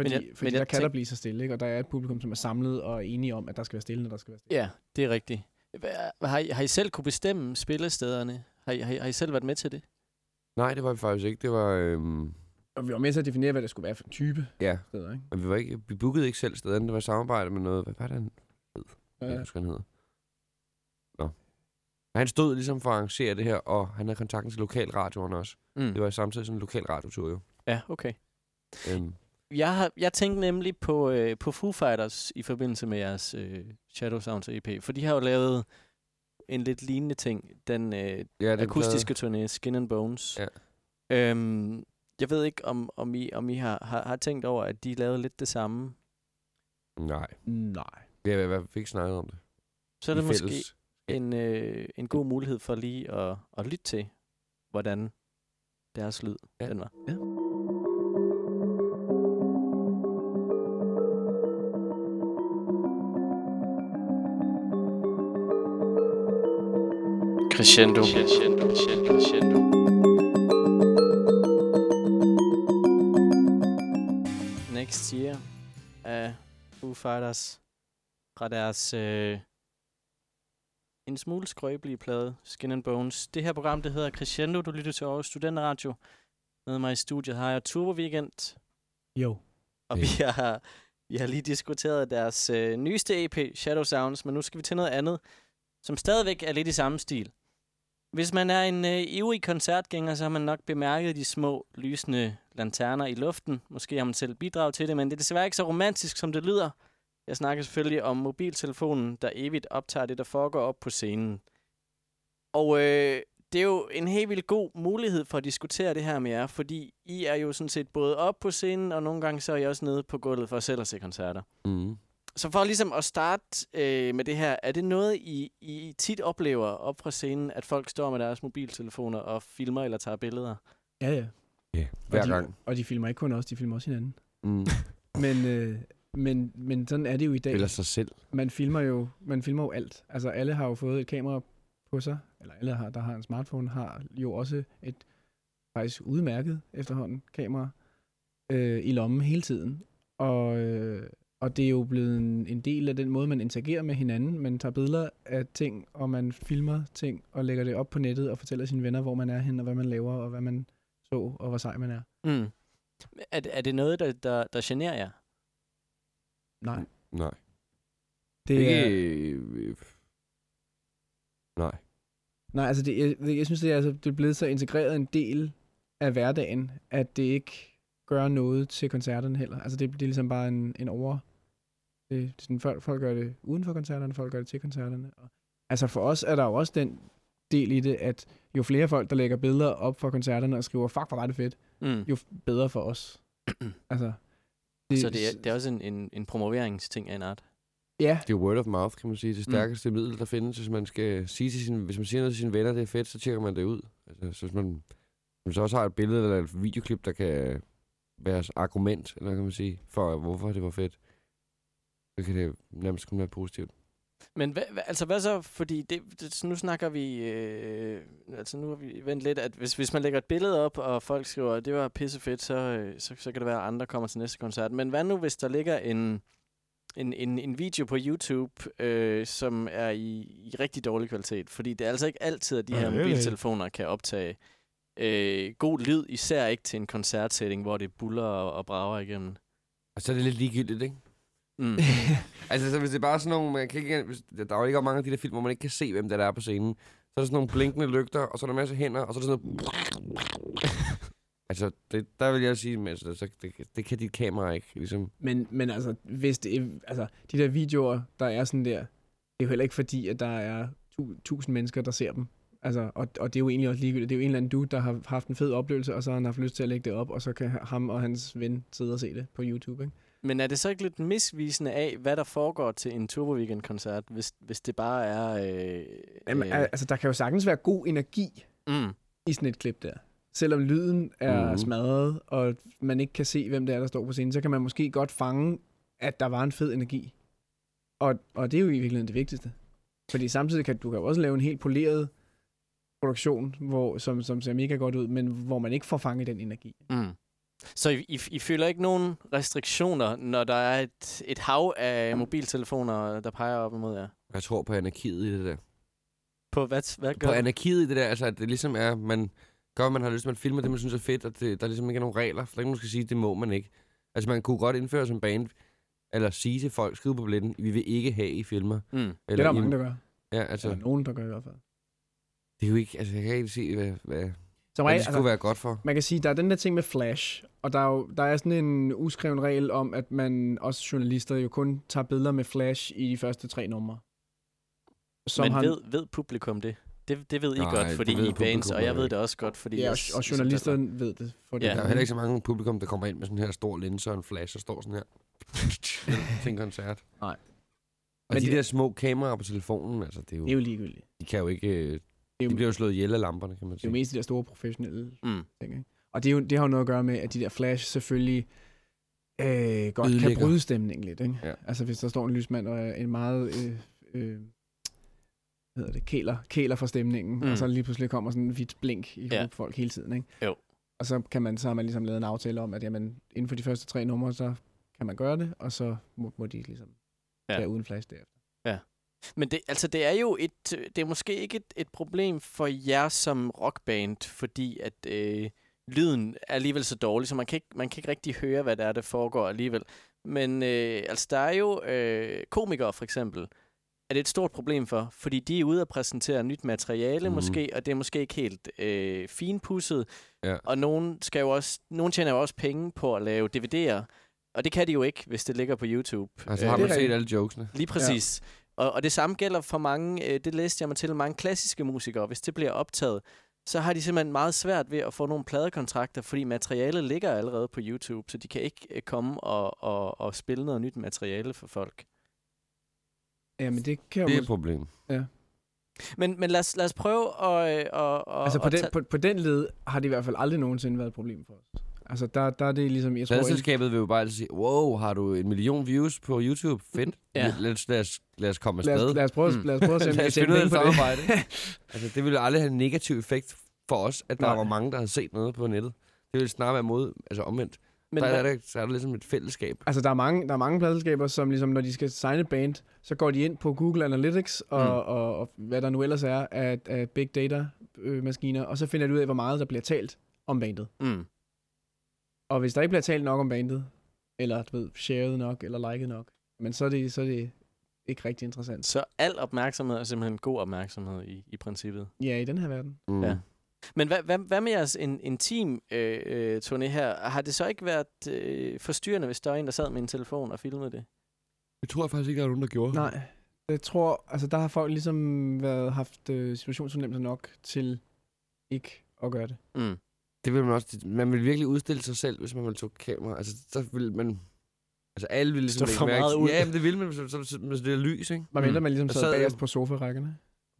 Fordi, jeg- men men fordi jeg der kan der tænk- blive så stille, ikke? Og der er et publikum, som er samlet og er enige om, at der skal være stille, når der skal være stille. Ja, det er rigtigt. Hvad- Har I, har I selv kunne bestemme spillestederne? Har I, har, I, har I selv været med til det? Nej, det var vi faktisk ikke. Det var... Øhm, Og vi var med til at definere, hvad det skulle være for en type ja, steder, ikke? men vi, var ikke, vi bookede ikke selv stederne. Det var samarbejde med noget... Hvad var det, han hed? Jeg Ja. kan huske, han hedder. Nå. Men han stod ligesom for at arrangere det her, og han havde kontakten til lokalradioen også. Mm. Det var samtidig sådan en lokal radiotur jo. Ja, okay. Øhm, Jeg, har, jeg tænkte nemlig på, øh, på Foo Fighters i forbindelse med jeres øh, Shadow Sounds EP, for de har jo lavet en lidt lignende ting, den øh, ja, den akustiske turné, Skin and Bones. Ja. Øhm, jeg ved ikke, om, om I, om I har, har, har tænkt over, at de lavede lidt det samme. Plade. Nej, Nej. vi har i hvert fald ikke snakket om det. Så er det I måske fælles. en, øh, en god mulighed for lige at, at lytte til, hvordan deres lyd Ja. den var. Crescendo. Crescendo, crescendo, crescendo. Next Year af Foo Fighters fra deres øh, en smule skrøbelige plade, Skin and Bones. Det her program, det hedder Crescendo. Du lytter til Aarhus Studenterradio. Med mig i studiet har jeg Turbo Weekend, Jo. og vi har, vi har lige diskuteret deres øh, nyeste EP, Shadow Sounds, men nu skal vi til noget andet, som stadigvæk er lidt i samme stil. Hvis man er en øh, ivrig koncertgænger, så har man nok bemærket de små lysende lanterner i luften. Måske har man selv bidraget til det, men det er desværre ikke så romantisk, som det lyder. Jeg snakker selvfølgelig om mobiltelefonen, der evigt optager det, der foregår op på scenen. Og øh, det er jo en helt vildt god mulighed for at diskutere det her med jer, fordi I er jo sådan set både op på scenen, og nogle gange så er I også nede på gulvet for selv at se koncerter. Mm. Så for ligesom at starte øh, med det her, er det noget, I, I tit oplever op fra scenen, at folk står med deres mobiltelefoner og filmer eller tager billeder? Ja, ja. Ja, hver og de, gang. Og de filmer ikke kun os, de filmer også hinanden. Mm. Men, øh, men, men sådan er det jo i dag. Eller sig selv. Man filmer jo, man filmer jo alt. Altså alle har jo fået et kamera på sig, eller alle, har, der har en smartphone, har jo også et faktisk udmærket efterhånden kamera øh, i lommen hele tiden. Og, øh, og det er jo blevet en, en del af den måde, man interagerer med hinanden. Man tager billeder af ting, og man filmer ting, og lægger det op på nettet, og fortæller sine venner, hvor man er hen, og hvad man laver, og hvad man så, og hvor sej man er. Mm. Er, det- er det noget, der, der, der generer jer? Nej. Nej. Det Ikke... er, Øh, nej. nej, altså det, jeg, jeg synes, det er, altså, det er blevet så integreret en del af hverdagen, at det ikke gør noget til koncerterne heller. Altså det, det er ligesom bare en, en over... Det, det er sådan, folk, folk gør det uden for koncerterne, folk gør det til koncerterne. Og, altså for os er der jo også den del i det, at jo flere folk, der lægger billeder op for koncerterne og skriver, fuck, hvor var det fedt, Mm. jo bedre for os. altså, Så det er, det er også en, en, en promoveringsting af en art. Ja, Det er word of mouth, kan man sige. Det Mm. stærkeste mm. middel, der findes. Hvis man, skal sige til sin, hvis man siger noget til sine venner, det er fedt, så tjekker man det ud. Altså, så hvis man, hvis man så også har et billede eller et videoklip, der kan et argument, eller kan man sige, for hvorfor det var fedt, så kan det nærmest kun være positivt. Men hvad, hvad, altså hvad så, fordi det, det, nu snakker vi, øh, altså nu har vi vendt lidt, at hvis, hvis man lægger et billede op, og folk skriver, at det var pissefedt, så, øh, så, så kan det være, at andre kommer til næste koncert. Men hvad nu, hvis der ligger en, en, en, en video på YouTube, øh, som er i, i rigtig dårlig kvalitet? Fordi det er altså ikke altid, at de her er mobiltelefoner kan optage øh, god lyd, især ikke til en koncertsætning, hvor det buller og, og brager igennem. Og så er det lidt ligegyldigt, ikke? Mm. Altså, så hvis det er bare sådan nogle... Man kan ikke, hvis, der er jo ikke mange af de der film, hvor man ikke kan se, hvem der er på scenen. Så er der sådan nogle blinkende lygter, og så er der en masse hænder, og så er der sådan noget... altså, det, der vil jeg sige, altså, så, det, det kan dit kamera ikke, ligesom. Men, men altså, hvis det, er- altså, de der videoer, der er sådan der, det er jo heller ikke fordi, at der er tu, tusind mennesker, der ser dem. Altså, og, og det er jo egentlig også ligegyldigt. Det er jo en eller anden du, der har haft en fed oplevelse, og så har han haft lyst til at lægge det op, og så kan ham og hans ven sidde og se det på YouTube, ikke? Men er det så ikke lidt misvisende af, hvad der foregår til en Turbo Weekend-koncert, hvis, hvis det bare er... Øh, Jamen, øh, altså, der kan jo sagtens være god energi mm, i sådan et klip der. Selvom lyden er mm. smadret, og man ikke kan se, hvem det er, der står på scenen, så kan man måske godt fange, at der var en fed energi. Og, og det er jo i virkeligheden det vigtigste. Fordi samtidig kan du kan jo også lave en helt poleret produktion, hvor, som, som ser mega godt ud, men hvor man ikke får fanget den energi. mm. Så I, I, I føler ikke nogen restriktioner, når der er et, et hav af mobiltelefoner, der peger op imod jer? Jeg tror på anarkiet i det der. På hvad, hvad gør På anarkiet i det der, altså, at det ligesom er, man gør, hvad man har lyst til, man filmer det, man synes er fedt, og det, der ligesom ikke er nogen regler. For der er ikke nogen, skal sige, det må man ikke. Altså, man kunne godt indføre som band, eller sige til folk, skrive på billetten, vi vil ikke have, I filmer. Mm. Eller Det er der I- mange, der gør. Ja, Altså, altså, der er nogen, der gør i hvert fald. Det er jo ikke, altså, jeg kan ikke se, hvad, hvad, Som hvad regel, det skulle altså, være godt for. man kan sige, der er den der ting med flash, og der er, jo, der er sådan en uskreven regel om, at man også journalister jo kun tager billeder med flash i de første tre numre. Som Men han, ved, ved publikum det? Det, det ved I Nej, godt, fordi I er bands, og jeg ved det også godt, fordi... ja, jeg og, journalisterne ved det. For det Ja. Der er jo heller ikke så mange publikum, der kommer ind med sådan her stor linse og en flash og står sådan her til en koncert. Nej. Og Men de det- der små kameraer på telefonen, altså, det er jo, Det er jo ligegyldigt. de kan jo ikke, øh, Det er de jo, bliver jo slået ihjel af lamperne, kan man det er jo sige. mest de der store professionelle Mm. ting. Ikke? Og det, er jo, det har jo noget at gøre med, at de der flash selvfølgelig øh, godt Ødelægger. kan bryde stemningen lidt. Ikke? Ja. Altså hvis der står en lysmand og er en meget... Øh, øh, hvad hedder det, kæler, kæler for stemningen, mm. Og så lige pludselig kommer sådan en hvidt blink i Ja. ja. folk hele tiden. Ikke? Jo. Og så, kan man, så har man ligesom lavet en aftale om, at jamen, inden for de første tre numre, så kan man gøre det, og så må, må de ligesom Ja. ja. være uden flash derefter. Men det, altså, det er jo et, det er måske ikke et, et problem for jer som rockband, fordi at øh, lyden er alligevel så dårlig, så man kan, ikke, man kan ikke rigtig høre, hvad det er, der foregår alligevel. Men øh, altså, der er jo øh, komikere for eksempel, er det et stort problem for, fordi de er ude at præsentere nyt materiale mm. måske, og det er måske ikke helt øh, finpudset. Ja. Og nogen, skal jo også, nogen tjener jo også penge på at lave DVD'er, og det kan de jo ikke, hvis det ligger på YouTube. Altså Øh, har man set alle jokesene. Lige præcis. Ja. Og, og det samme gælder for mange, øh, det læste jeg mig til, mange klassiske musikere. Hvis det bliver optaget, så har de simpelthen meget svært ved at få nogle pladekontrakter, fordi materialet ligger allerede på YouTube, så de kan ikke øh, komme og, og, og spille noget nyt materiale for folk. Jamen det kan jo Det er et problem. Men, men lad, os, lad os prøve at... Øh, og, og, Altså på at den, tage- på, på den led har det i hvert fald aldrig nogensinde været et problem for os. Altså, der, der er det ligesom... Jeg tror, Pladselskabet vil jo bare altid sige, wow, har du en million views på YouTube? Fedt. Ja. Lad, os, lad, os, lad os komme lad, afsted. os, lad, os prøve, Mm. mm. lad os prøve at se, om vi lad os finde ud af penge et på det. samarbejde. altså, det ville jo aldrig have en negativ effekt for os, at der Nej. var mange, der havde set noget på nettet. Det ville snarere være mod, altså omvendt. Men der, er der, så er der ligesom et fællesskab. Altså, der er mange, der er mange pladselskaber, som ligesom, når de skal signe et band, så går de ind på Google Analytics og, Mm. mm. og, og hvad der nu ellers er af, af big data-maskiner, og så finder de ud af, hvor meget der bliver talt om bandet. mm. Og hvis der ikke bliver talt nok om bandet, eller du ved, shared nok, eller liket nok, men så er det, så er det ikke rigtig interessant. Så al opmærksomhed er simpelthen god opmærksomhed i, i princippet. Ja, i den her verden. Mm. Ja. Men hvad, hvad, hvad med jeres in, intim øh, øh, turné her? Har det så ikke været øh, forstyrrende, hvis der var en, der sad med en telefon og filmede det? Det tror jeg faktisk ikke, der er nogen, der gjorde. Nej, jeg tror, altså der har folk ligesom været, haft øh, situationsfornemmelse nok til ikke at gøre det. Mm. Det vil man også. Man vil virkelig udstille sig selv, hvis man vil tage kamera. Altså, så vil man... Altså, alle vil ligesom meget mærke ud. til- Ja, men det vil man, så, så, så, så det er lys, ikke? Mm. mindre man ligesom sad sad bagerst på sofarækkerne.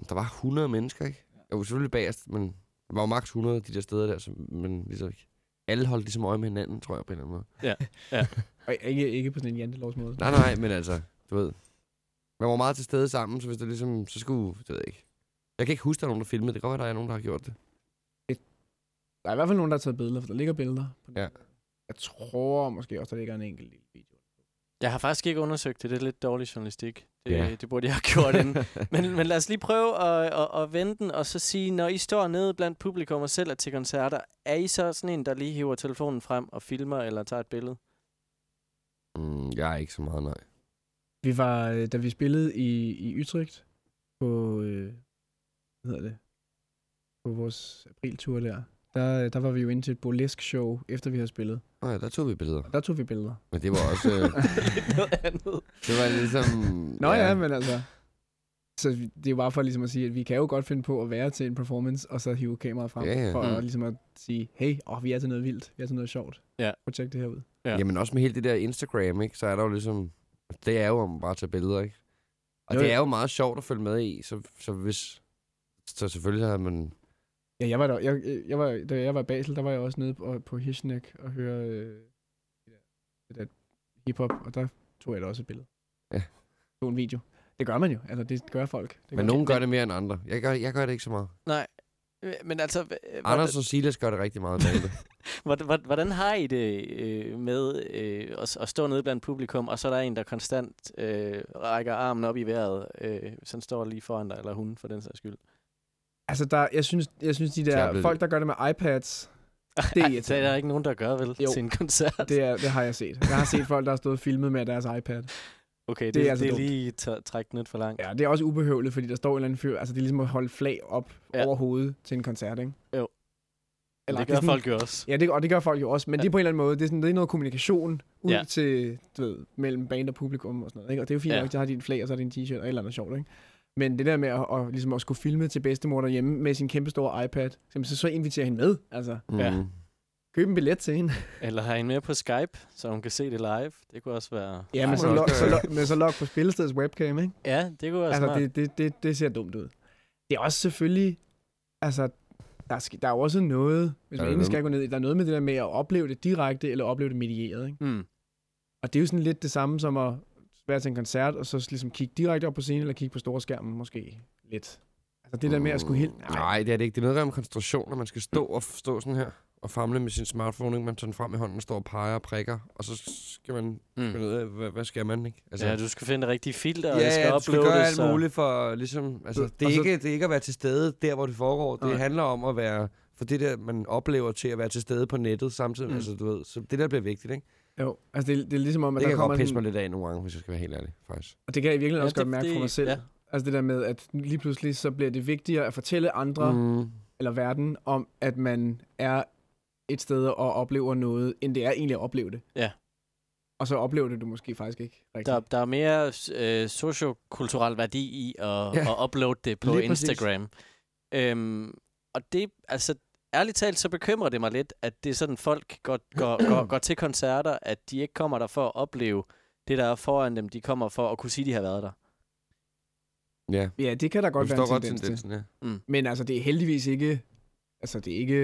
Der var 100 mennesker, ikke? Jo, selvfølgelig bagerst, men der var jo maks 100 de der steder der, så, men ligesom ikke. Alle holdt ligesom øje med hinanden, tror jeg, på en eller anden måde. Og ikke, ikke på sådan en jantelovs måde. Nej, nej, men altså, du ved. Man var meget til stede sammen, så hvis der ligesom, så skulle, det ved jeg ikke. Jeg kan ikke huske, der er nogen, der filmede. Det kan godt være, der er nogen, der har gjort det. Der er i hvert fald nogen, der har taget billeder, for der ligger billeder. På. Ja. Jeg tror måske også, der ligger en enkelt lille video. Jeg har faktisk ikke undersøgt det. Det er lidt dårlig journalistik. Det, Ja. det burde jeg have gjort inden. men, men lad os lige prøve at, at, at vende den, og så sige, når I står nede blandt publikum og selv er til koncerter, er I så sådan en, der lige hiver telefonen frem og filmer eller tager et billede? mm, jeg er ikke så meget, nej. Vi var, øh, da vi spillede i, i Utrecht på, øh, hvad hedder det, på vores apriltur der, der, der var vi jo inde til et burlesk show, efter vi havde spillet. Nå ja, der tog vi billeder. Og der tog vi billeder. Men det var også, øh, noget andet. det var ligesom... Nå ja, ja men altså... Så det er jo bare for ligesom at sige, at vi kan jo godt finde på at være til en performance, og så hive kameraet frem, Ja, ja. for Mm. at, ligesom at sige, hey, åh, vi er til noget vildt, vi er til noget sjovt. Ja. Prøv at tjekke det her ud. Ja. Jamen også med hele det der Instagram, ikke? Så er der jo ligesom... Det er jo om bare at tage billeder, ikke? Og Jo, det er jo meget sjovt at følge med i, så, så hvis... Så selvfølgelig har man... Ja, jeg var der, jeg, jeg var, da jeg var i Basel, der var jeg også nede på, på Hirschneck og høre øh, det der, det hiphop, og der tog jeg da også et billede. Ja. Tog en video. Det gør man jo, altså det gør folk. Det Men gør nogen gør det mere end andre. Jeg gør, jeg gør det ikke så meget. Nej. Men altså, Anders og Silas gør det rigtig meget. David. hvordan, har I det øh, med øh, at, at stå nede blandt publikum, og så er der en, der konstant øh, rækker armen op i vejret, øh, sådan står lige foran dig, eller hun for den sags skyld? Altså, der, jeg, synes, jeg synes, de der Tablet. folk, der gør det med iPads, Det er det er der ikke nogen, der gør vel Jo. til en koncert. det, er, det har jeg set. Jeg har set folk, der har stået og filmet med deres iPad. okay, det, det er det, altså det er lige t- trække den lidt for langt. Ja, det er også ubehøveligt, fordi der står en eller anden fyr, altså det er ligesom at holde flag op Ja. over hovedet til en koncert, ikke? Jo. Eller, det gør sådan- folk jo også. Ja, det, og det gør folk jo også, men Ja. det er på en eller anden måde, det er, sådan, det er noget kommunikation ud Ja. til, du ved, mellem band og publikum og sådan noget, ikke? Og det er jo fint Ja. ja. nok, så har de en flag, og så har de en t-shirt og et eller andet sjovt, ikke? Men det der med at, at, ligesom at skulle filme til bedstemor derhjemme med sin kæmpe store iPad, så, så inviterer hende med, altså. Ja. Mm. Køb en billet til hende. Eller har en med på Skype, så hun kan se det live. Det kunne også være... Ja, men så, log, så, log, men så log på spillestedets webcam, ikke? Ja, det kunne være Altså, smart. det, det, det, det ser dumt ud. Det er også selvfølgelig, altså, der, skal, der er jo også noget, hvis Ja, man endelig skal gå ned der er noget med det der med at opleve det direkte, eller opleve det medieret, ikke? Mm. Og det er jo sådan lidt det samme som at være til en koncert, og så ligesom kigge direkte op på scenen, eller kigge på store skærmen måske lidt. Altså det der med at skulle helt... Mm, Nej, det er det ikke. Det er noget om koncentration, når man skal stå og stå sådan her og famle med sin smartphone, ikke? man tager den frem i hånden og står og peger og prikker, og så skal man Mm. finde ud af, hvad, hvad skal man, ikke? Altså, Ja, du skal finde det rigtige filter, og ja, det skal ja, du skal gøre alt og- muligt for, ligesom, altså, det er, Og så- ikke, det er ikke at være til stede der, hvor det foregår. Det Nej. handler om at være, for det der, man oplever til at være til stede på nettet samtidig, mm. altså, du ved, så det der bliver vigtigt, ikke? Jo, altså det, det er ligesom om, at Det der kan kommer godt pisse mig lidt af nogle gange, hvis jeg skal være helt ærlig, faktisk. og det kan jeg virkelig Ja, også det- godt mærke det- for mig selv. ja. Altså det der med, at lige pludselig så bliver det vigtigere at fortælle andre, mm. Eller verden, om at man er et sted og oplever noget, end det er egentlig at opleve det. Ja. Og så oplever det du måske faktisk ikke rigtigt. Der, der er mere øh, sociokulturel værdi i at, ja. At uploade det på Lige præcis. Instagram. Øhm, og det, altså, ærligt talt, så bekymrer det mig lidt, at det er sådan, folk går, går, går, går til koncerter, at de ikke kommer der for at opleve det, der er foran dem. De kommer for at kunne sige, de har været der. Ja, Ja, det kan der godt være en godt tendens til. tendensen, ja. Men altså, det er heldigvis ikke... Altså, det er ikke,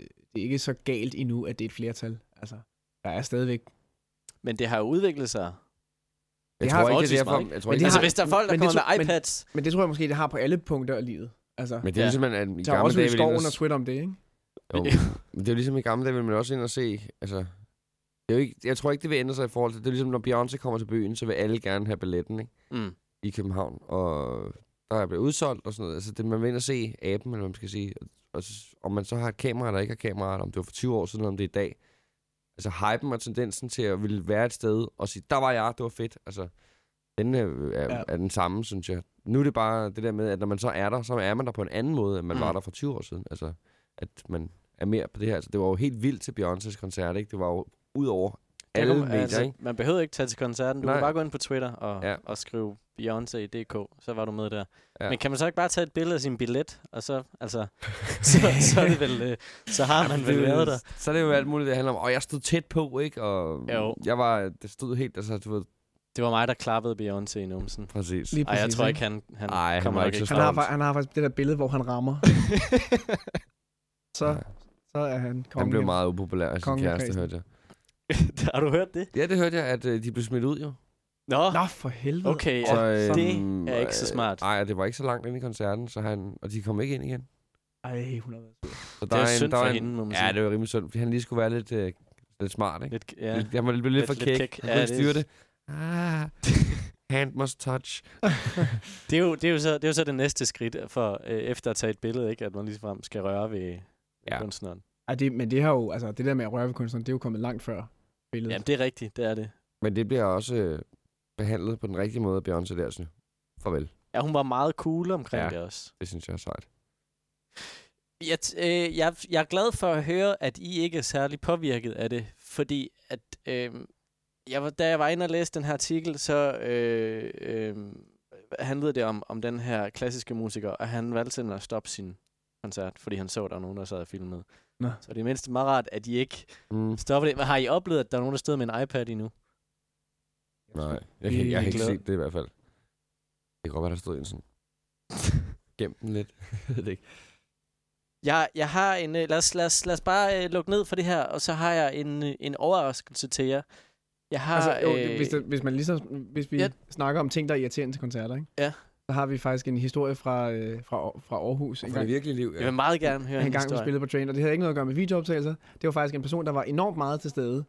det er ikke så galt endnu, at det er et flertal. Altså, der er stadigvæk... Men det har jo udviklet sig. Jeg Det har tror ikke, det forholdsvis er derfor... meget, Jeg tror Men ikke, det Altså, har- hvis der er folk, der men det kommer tror- med men- iPads... Men det tror jeg måske, det har på alle punkter af livet. Altså, Men det er Ja. ligesom, at i der er gamle også dage... ville skoven ellers- og Twitter om det, ikke? Jo, det er jo ligesom i gamle dage, vil man også ind og se, altså... Det er jo ikke, jeg tror ikke, det vil ændre sig i forhold til... Det er ligesom, når Beyoncé kommer til byen, så vil alle gerne have billetten, ikke? Mm. I København. Og der er blevet udsolgt og sådan noget. Altså, det, man vil ind og se aben, eller hvad man skal sige. Og, om man så har et kamera, eller ikke har kamera, om det var for 20 år siden, eller om det er i dag. Altså, hypen og tendensen til at ville være et sted og sige, der var jeg, det var fedt. Altså, den er, er, Ja. er den samme, synes jeg. Nu er det bare det der med, at når man så er der, så er man der på en anden måde, end man mm. var der for 20 år siden. Altså, at man er mere på det her. Altså, det var jo helt vildt til Beyoncé's koncert, ikke? Det var jo ud over alle kunne man- medier, altså, ikke? Man behøvede ikke tage til koncerten. Du Nej. kunne bare gå ind på Twitter og, Ja. og skrive Beyoncé.dk, så var du med der. Ja. Men kan man så ikke bare tage et billede af sin billet, og så, altså, så, så, er det vel, øh, så har man vel været der. Så er det jo alt muligt, det handler om. Og jeg stod tæt på, ikke? Og Jo. jeg var, det stod helt, altså, du ved, Det var mig, der klappede Beyoncé i numsen. præcis. Lige Ej, jeg præcis, tror ikke, han, han Ej, han kommer nok ikke så Han har, han har faktisk det der billede, hvor han rammer. så, Nej. så er han kongen. Han blev meget upopulær af sin kæreste, hørte jeg. har du hørt det? Ja, det hørte jeg, at øh, de blev smidt ud, jo. Nå, Nå, for helvede. okay. Så, Ja. det er ikke så smart. Nej, det var ikke så langt ind i koncerten, så han, og de kom ikke ind igen. Ej, hun har været. Så Det er synd der for var hende, må man Ja, sige. det var rimelig synd, fordi han lige skulle være lidt, øh, lidt smart, ikke? Lidt, Ja. ja. Han var lidt, lidt, Lidt- for lidt kæk. kæk. Han Ja, kunne det styre det. Ah, hand must touch. Det er, jo, det, er jo så, det er jo så det næste skridt for øh, efter at tage et billede, ikke? at man ligefrem skal røre ved Ja. kunstneren. Ej, det, men det har jo, altså det der med at røre ved kunstneren, det er jo kommet langt før billedet. Jamen, det er rigtigt, det er det. Men det bliver også øh, behandlet på den rigtige måde af Beyoncé der, jeg. Farvel. Ja, hun var meget cool omkring Ja. det også. Det synes jeg er sejt. Jeg, øh, jeg, jeg er glad for at høre, at I ikke er særlig påvirket af det, fordi at øh, jeg var, da jeg var inde og læste den her artikel, så øh, øh, handlede det om, om den her klassiske musiker, og han valgte simpelthen at stoppe sin koncert, fordi han så, at der var nogen, der sad og filmede. Nå. Så det er mindst meget rart, at I ikke Mm. stopper det. Men har I oplevet, at der er nogen, der stod med en iPad endnu? Nej, jeg, kan, jeg har ikke set det i hvert fald. Det kan godt være, der stod en sådan. Gem den lidt. Jeg ved det ikke. Jeg, jeg har en... Øh, lad, os, lad, os, lad os bare øh, lukke ned for det her, og så har jeg en, øh, en overraskelse til jer. Jeg har... Altså, jo, øh, hvis, det, hvis man ligesom, hvis vi ja. snakker om ting, der er irriterende til koncerter, ikke? Ja. Så har vi faktisk en historie fra, øh, fra, fra Aarhus. Fra det virkelige liv, Jeg ja. vil meget gerne høre en en gang historie. spillede på Train, og det havde ikke noget at gøre med videooptagelser. Det var faktisk en person, der var enormt meget til stede.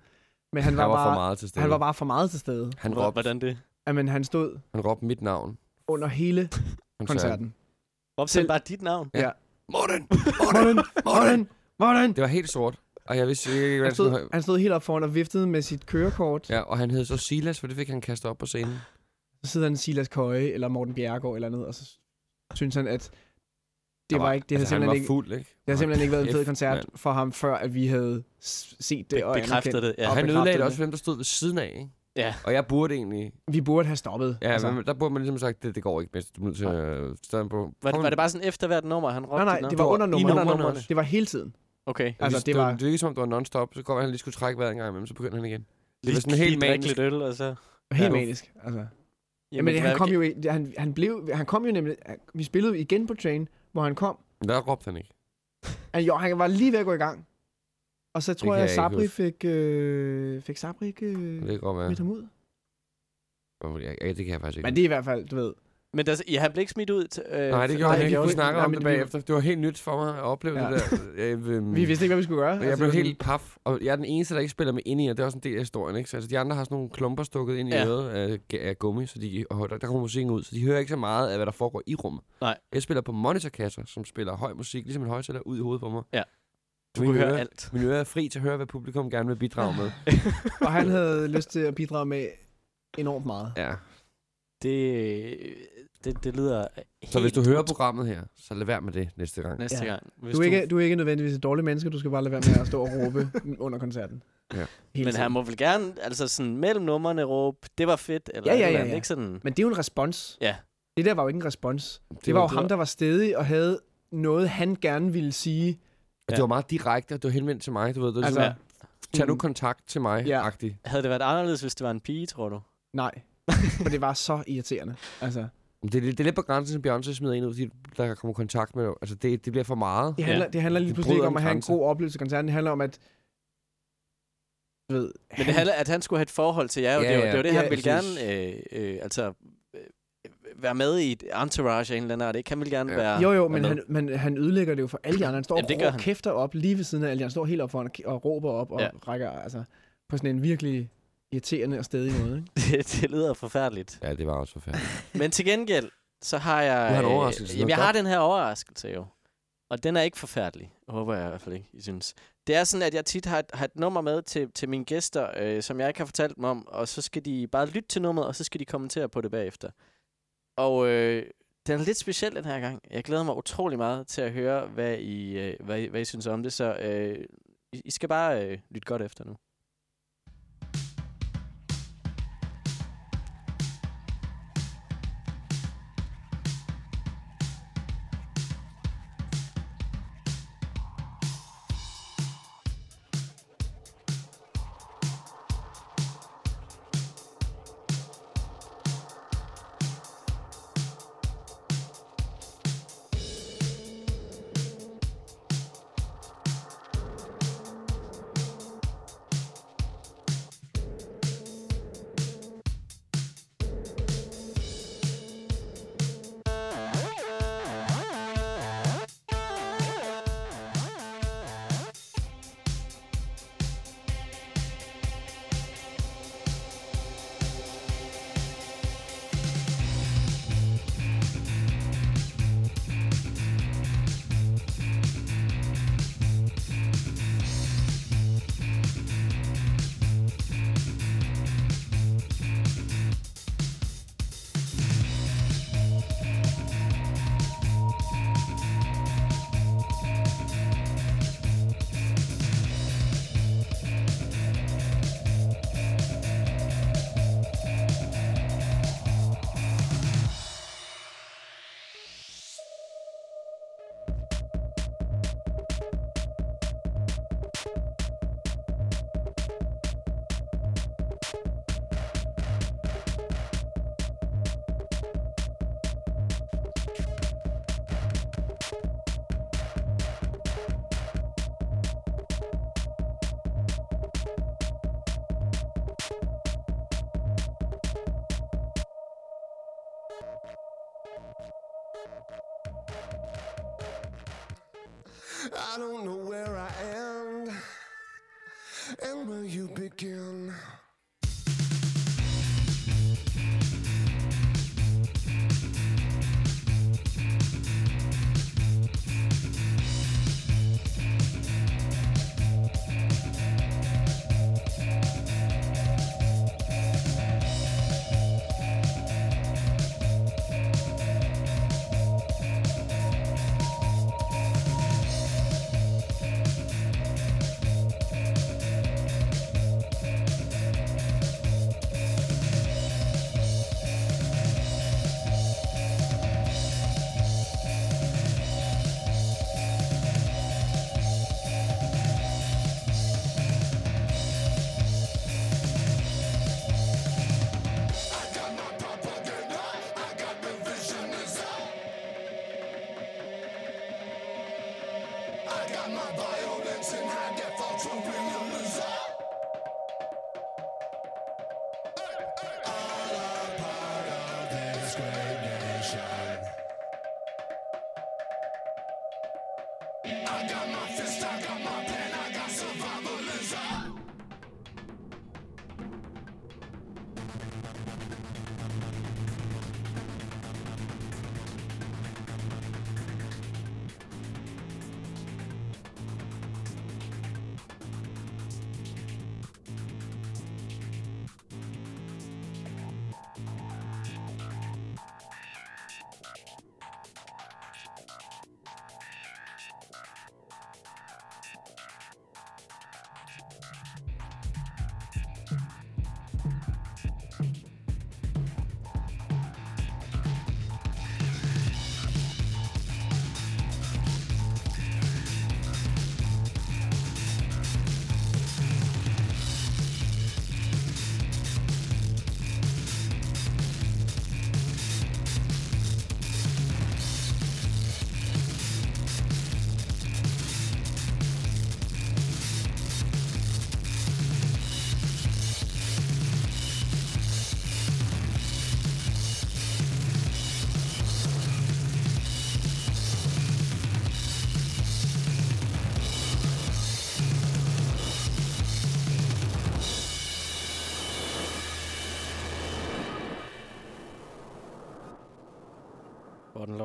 Men han, Han var, var for bare, meget til stede. han var bare for meget til stede. Han råbte, Hvordan det? Men han stod han råbte mit navn. under hele koncerten. Råbte Selv- bare dit navn? Morten! Morten! Morten! Morten! Det var helt sort. Og jeg vidste ikke, hvad Han jeg stod, han stod helt op foran og viftede med sit kørekort. Ja, og han hed så Silas, for det fik han kastet op på scenen. Så sidder han Silas Køje eller Morten Bjerregaard eller noget, og så synes han, at det Han var, ikke, det havde altså, han simpelthen var ikke, fuld, ikke? det havde simpelthen ikke været en fed koncert mand. for ham, før at vi havde set det og Bekræfter anerkendt. det, ja. Og Han ødelagde det det. også dem, der stod ved siden af, ikke? Ja. Og jeg burde egentlig... Vi burde have stoppet. Ja, altså. altså. men der burde man ligesom sagt, det, det går ikke bedst. Du er nødt til at stå på... Var, det, var det bare sådan efter hvert nummer, han råbte nej, nej, det var under I nummerne. Det var hele tiden. Okay. Altså, Altså, det det, var- var... det virkede som om, det var non-stop. Så går han lige skulle trække vejret en gang imellem, så begyndte han igen. Lige, var sådan helt manisk. lidt øl, og så... Helt manisk. Altså. Jamen, Jamen, han kom jo, han, han, blev, han kom jo nemlig, vi spillede igen på Train, hvor han kom. Der råbte han ikke. Han, jo, han var lige ved at gå i gang. Og så tror jeg, at Sabri fik, øh, fik Sabri ikke øh, Det kan godt være. ham ud. Jeg, det kan jeg faktisk ikke. Men det er i hvert fald, du ved. Men der, ja, han blev ikke smidt ud. Øh, Nej, det gjorde han ikke. Vi snakker om det bagefter. Det var helt nyt for mig at opleve Ja. det der. Jeg, øhm, Vi vidste ikke, hvad vi skulle gøre. Jeg Altså, blev helt paf, og jeg er den eneste, der ikke spiller med ind i, og det er også en del af historien, ikke? Så altså, de andre har sådan nogle klumper stukket ind i Ja. øret af, af gummi, så de, og der, der kommer musikken ud, så de hører ikke så meget af, hvad der foregår i rummet. Nej. Jeg spiller på monitorkasser, som spiller høj musik, ligesom en højtaler ud i hovedet på mig. Ja. Du kunne høre alt. Mine ører er fri til at høre, hvad publikum gerne vil bidrage med. Og han havde lyst til at bidrage med enormt meget. Ja. Det, det, det lyder helt Så hvis du hører programmet her, så lad være med det næste gang. næste Ja. gang. Hvis Du er, ikke, du er ikke nødvendigvis et dårligt menneske, du skal bare lade være med at stå og råbe under koncerten. Ja. Hele Men tiden. han må vel gerne, altså sådan mellem numrene råbe, det var fedt, eller Ja, ja, eller ja, ja. ikke sådan... Men det er jo en respons. Ja. Det der var jo ikke en respons. Det, det var jo ham, der var stedig og havde noget, han gerne ville sige. Og det var meget direkte, og det var henvendt til mig, du ved. Det var Altså, altså, tag nu mm, kontakt til mig, Ja. ja. agtigt. Havde det været anderledes, hvis det var en pige, tror du? Nej, for det var så irriterende. Altså, Det, er lidt- det er lidt på grænsen, at Beyoncé smider en ud, fordi der kommer kontakt med Altså, det, det bliver for meget. Det handler, det handler lige Det pludselig ikke om at have en god oplevelse til koncerten. Det handler om, at du ved, Men det handler, at han skulle have et forhold til jer. Jo. Ja, det, var, ja. det var det, Ja, han ville gerne øh, øh, altså, øh, være med i et entourage af en eller anden art. Ikke? Han ville gerne Ja. være Jo, jo, men han, men han ødelægger det jo for alle de andre. Han står Jamen, det og han. kæfter op lige ved siden af alle de andre. Han står helt op foran og, og råber op og Ja. ja. rækker altså, på sådan en virkelig irriterende og stedig måde. Ikke? det, det lyder forfærdeligt. Ja, det var også forfærdeligt. Men til gengæld, så har jeg... Du har en øh, overraskelse, Jamen, noget jeg har den her overraskelse jo. Og den er ikke forfærdelig. Håber jeg i hvert fald ikke, I synes. Det er sådan, at jeg tit har et, har et nummer med til, til mine gæster, øh, som jeg ikke har fortalt dem om. Og så skal de bare lytte til nummeret, og så skal de kommentere på det bagefter. Og øh, den er lidt speciel den her gang. Jeg glæder mig utrolig meget til at høre, hvad I, øh, hvad I, hvad I synes om det. Så øh, I, I skal bare øh, lytte godt efter nu. I don't know where I end and where you begin.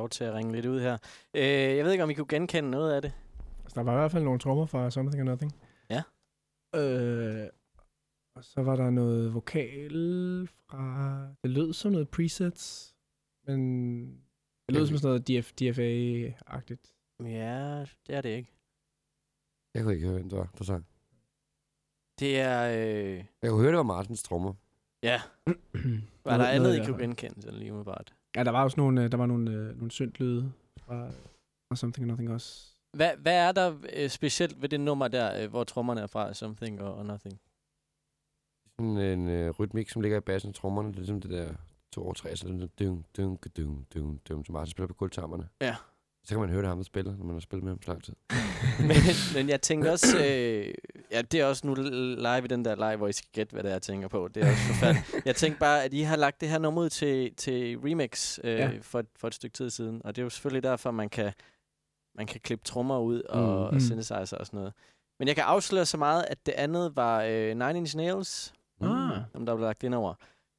Lov til at ringe lidt ud her. Øh, jeg ved ikke, om I kunne genkende noget af det. Altså, der var i hvert fald nogle trommer fra Something or Nothing. Ja. Øh, og så var der noget vokal fra... Det lød som noget presets, men det lød som sådan noget DF, DFA-agtigt. Ja, det er det ikke. Jeg kunne ikke høre, hvem det var, der sang. Det er... Øh, Jeg kunne høre, det var Martins trommer. ja, var der andet, I kunne genkende sådan lige umiddelbart? Ja, der var også nogle, øh, der var nogle, øh, nogle syntlyde fra, fra Something or Nothing også. Hvad, hvad er der øh, specielt ved det nummer der, øh, hvor trommerne er fra? Something or, or Nothing? Sådan en øh, rytmik, som ligger i bassen og trommerne. Det er ligesom det der to over tre, så det er dun, dun, dun, dun, dun, som Martin spiller på guldtarmerne. Ja. Så kan man høre det ham, der spiller, når man har spillet med ham så lang tid. men, men jeg tænker også... Øh, ja, det er også nu live i den der live, hvor I skal gætte, hvad det er, jeg tænker på. Det er også forfærdeligt. jeg tænkte bare, at I har lagt det her nummer ud til, til remix øh, Ja. for, for et stykke tid siden. Og det er jo selvfølgelig derfor, man kan, man kan klippe trommer ud og, Mm. og Mm. synthesizer og sådan noget. Men jeg kan afsløre så meget, at det andet var øh, Nine Inch Nails, Ah. som der blev lagt ind over.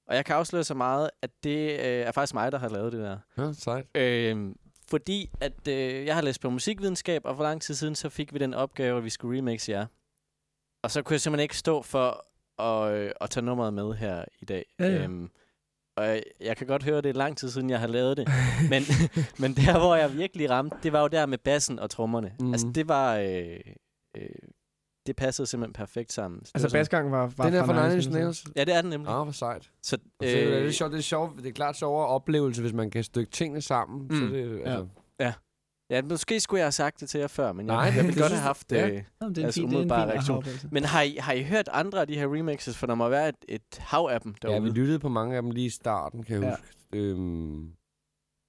Og jeg kan afsløre så meget, at det øh, er faktisk mig, der har lavet det der. Ja, sejt. Øh, fordi at øh, jeg har læst på musikvidenskab, og for lang tid siden, så fik vi den opgave, at vi skulle remixe jer. Og så kunne jeg simpelthen ikke stå for at, øh, at tage nummeret med her i dag. Ja, ja. Øhm, og jeg, jeg kan godt høre, det er lang tid siden, jeg har lavet det. men, men der, hvor jeg virkelig ramte, det var jo der med bassen og trommerne. Mm. Altså, det var... Øh, øh, det passede simpelthen perfekt sammen. Så det Altså, var sådan- basgang var, var Den er fra Nine Inch Nails. Ja, det er den nemlig. Ah, hvor sejt. Så, Øh, det, er øh, sjovt, det, er sjovt, det er klart sjovere oplevelse, hvis man kan stykke tingene sammen. Mm. Så det, altså, ja, måske skulle jeg have sagt det til jer før, men jeg, Nej, jeg ville det godt have haft... jeg- Øh, ja. Jamen, det er Altså, det er en fin reaktion. Men har I, har I hørt andre af de her remixes? For der må være et, et hav af dem derude. Ja, vi lyttede på mange af dem lige i starten, kan jeg Ja. ja. huske. Øhm,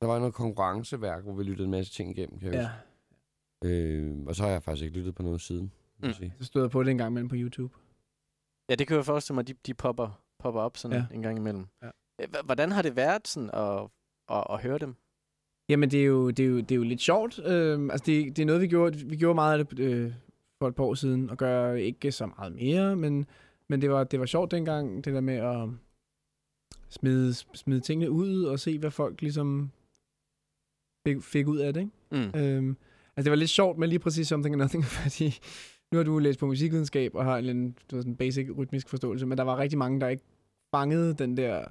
der var noget konkurrenceværk, hvor vi lyttede en masse ting igennem, kan jeg Ja, huske. Øhm, og så har jeg faktisk ikke lyttet på noget siden. Mm. Så stod jeg på det en gang imellem på YouTube. ja, det kan jeg forestille mig, de, de popper, popper op sådan Ja. en gang imellem. Ja. Øh, Hvordan har det været sådan at, at, at høre dem? Jamen, det er jo, det er jo, det er jo lidt sjovt. Øhm, altså, det, det er noget, vi gjorde, vi gjorde meget af det øh, for et par år siden, og gør ikke så meget mere, men, men det, var, det var sjovt dengang, det der med at smide, smide tingene ud og se, hvad folk ligesom fik, fik ud af det, ikke? Mm. Øhm, altså, det var lidt sjovt med lige præcis Something or Nothing, fordi nu har du læst på musikvidenskab og har en, du ved, sådan basic rytmisk forståelse, men der var rigtig mange, der ikke fangede den der,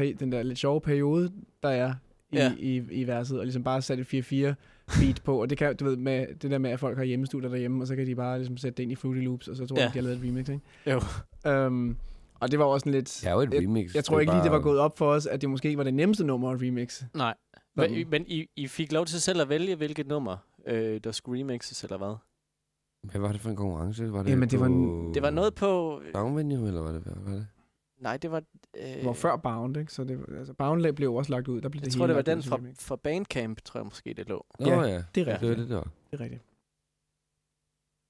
øh, den der lidt sjove periode, der er i, Ja. ja. i, i verset, og ligesom bare satte et 4-4 beat på, og det kan du ved, med det der med, at folk har hjemmestudier derhjemme, og så kan de bare ligesom sætte det ind i Fruity Loops, og så tror Ja. jeg, de har lavet et remix, ikke? Jo. Øhm, og det var også sådan lidt... Det er jo et jeg, remix. jeg tror er ikke lige, det var gået op for os, at det måske ikke var det nemmeste nummer at remix. Nej. Men, men I, I fik lov til selv at vælge, hvilket nummer, øh, der skulle remixes, eller hvad? Hvad var det for en konkurrence? Var det Jamen, det på var en- Det var noget på... Soundvenue, eller hvad det hvad var det? Nej, det var... Øh, Det var før Bound, ikke? Så det, var- altså, Bound blev også lagt ud. Der blev jeg det tror, det var den fra, fra Bandcamp, tror jeg måske, det lå. Nå Ja, ja, Det er Ja. rigtigt. det var det, der. Det er rigtigt.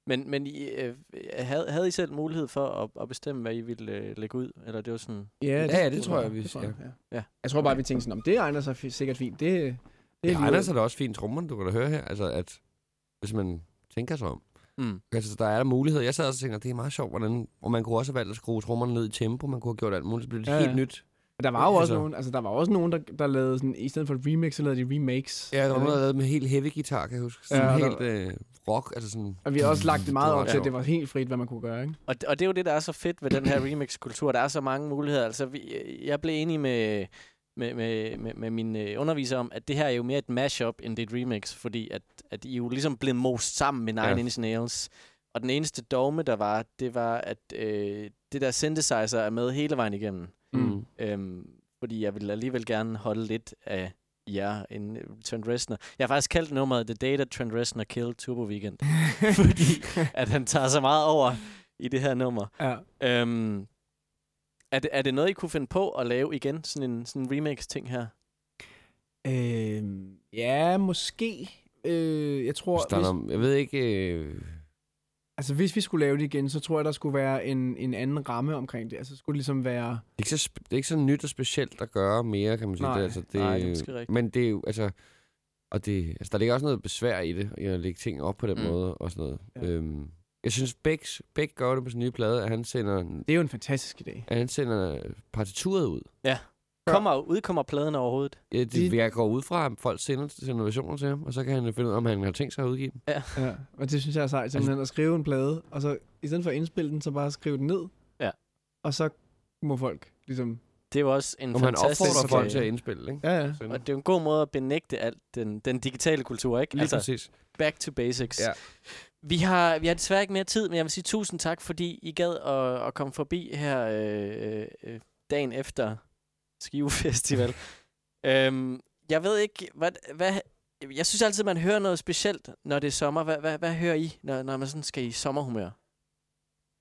Men, men I, øh, havde, havde I selv mulighed for at, at bestemme, hvad I ville øh, lægge ud? Eller det var sådan... Ja, Ja, det tror jeg, vi- tror ja. ja. Ja. Jeg tror bare, vi tænkte sådan, om det egner sig sikkert fint. Det, det, Det er egner sig da også fint trommerne, du kan da høre her. Altså, at hvis man tænker sig om. Mm. Altså, der er der muligheder. Jeg sad også og tænkte, det er meget sjovt, hvordan... Og man kunne også have valgt at skrue trommerne ned i tempo. Man kunne have gjort alt muligt. Så blev det Ja, ja, ja. helt nyt. Der var jo også Altså- nogen, altså der var også nogen, der, der lavede sådan, i stedet for et remix, så lavede de remakes. Ja, der var noget, der lavede med helt heavy guitar, kan jeg huske. Sådan Ja, helt øh, rock, altså sådan... Og vi har også lagt det meget Det op til, at det var helt frit, hvad man kunne gøre, ikke? Og, og det er jo det, der er så fedt ved den her remix-kultur. Der er så mange muligheder. Altså, vi, jeg blev enig med, med, med, med, med min øh, underviser om, at det her er jo mere et mashup, end det er et remix, fordi at, at I jo ligesom blev most sammen med Nine Ja. Inch Nails. Og den eneste dogme, der var, det var, at øh, det der synthesizer er med hele vejen igennem. Mm. Øhm, fordi jeg vil alligevel gerne holde lidt af jer en øh, Trent Reznor. Jeg har faktisk kaldt nummeret The Day That Trent Reznor Killed Turbo Weekend. fordi at han tager så meget over i det her nummer. Ja. Øhm, er, det, er det noget, I kunne finde på at lave igen? Sådan en, sådan en remix-ting her? Øhm, ja, måske. Øh, jeg tror, Hvis der er hvis, jeg ved ikke... Øh, altså hvis vi skulle lave det igen, så tror jeg, der skulle være en, en anden ramme omkring det. Altså skulle det ligesom være... det, er ikke så, det er ikke så nyt og specielt at gøre mere, kan man sige. Nej. det, altså, det, Nej, det er måske rigtigt. Men det er jo, altså... Og det, altså, der ligger også noget besvær i det, i at lægge ting op på den Mm. måde og sådan noget. Ja. Øhm, jeg synes, Beck, Beck gør det på sin nye plade, at han sender, Det er jo en fantastisk idé. at han sender partituret ud. Ja. Kommer, udkommer pladen overhovedet? Ja, det, De- jeg går ud fra, at folk sender til innovationer til ham, og så kan han finde ud af, om han har tænkt sig at udgive dem. Ja, og det synes jeg er sejt, simpelthen at skrive en plade, og så i stedet for at indspille den, så bare skrive den ned. Ja. Og så må folk ligesom... Det er jo også en Om fantastisk... opfordrer folk til at indspille, ikke? Ja, ja. Sender. Og det er jo en god måde at benægte alt den, den digitale kultur, ikke? Lige altså, præcis. back to basics. Ja. Vi har, vi har desværre ikke mere tid, men jeg vil sige tusind tak, fordi I gad at, at komme forbi her øh, øh, dagen efter Skive Festival. øhm, jeg ved ikke, hvad, hvad... Jeg synes altid, man hører noget specielt, når det er sommer. Hvad, hvad, hvad hører I, når, når man sådan skal i sommerhumør?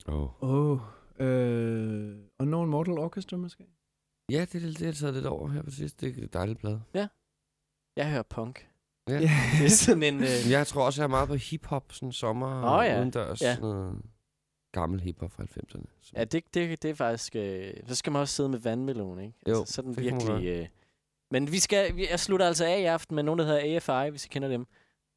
Oh. Åh, oh, øh, Unknown Mortal Orchestra måske? Ja, det, det, det er taget lidt over her præcis. Det er et dejligt blad. Jeg hører punk. Ja. Er sådan en... Øh, Jeg tror også, jeg er meget på hiphop, sådan sommer Åh, ja. udendørs. Ja. Sådan gammel hiphop fra 90'erne. Så. Ja, det, det, det er faktisk... Øh, så skal man også sidde med vandmelon, ikke? Jo, altså, så den det kan man virkelig... Øh, men vi skal, vi, jeg slutter altså af i aften med nogen, der hedder AFI, hvis I kender dem.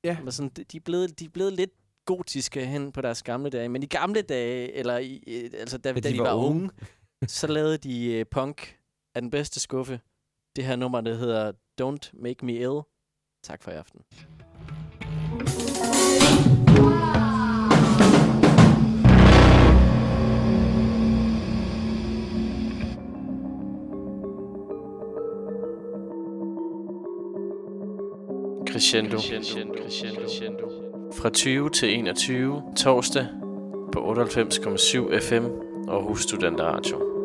Ja. Men sådan, de, de, er blevet, de er blevet lidt gotiske hen på deres gamle dage. Men i gamle dage, eller i, øh, altså da, Ja, da de de, var var unge. unge, så lavede de øh, punk af den bedste skuffe. Det her nummer, der hedder Don't Make Me Ill. Tak for i aften. Crescendo. Crescendo. Fra 20 til 21 torsdag på 98,7 FM og Hus Studenter Radio.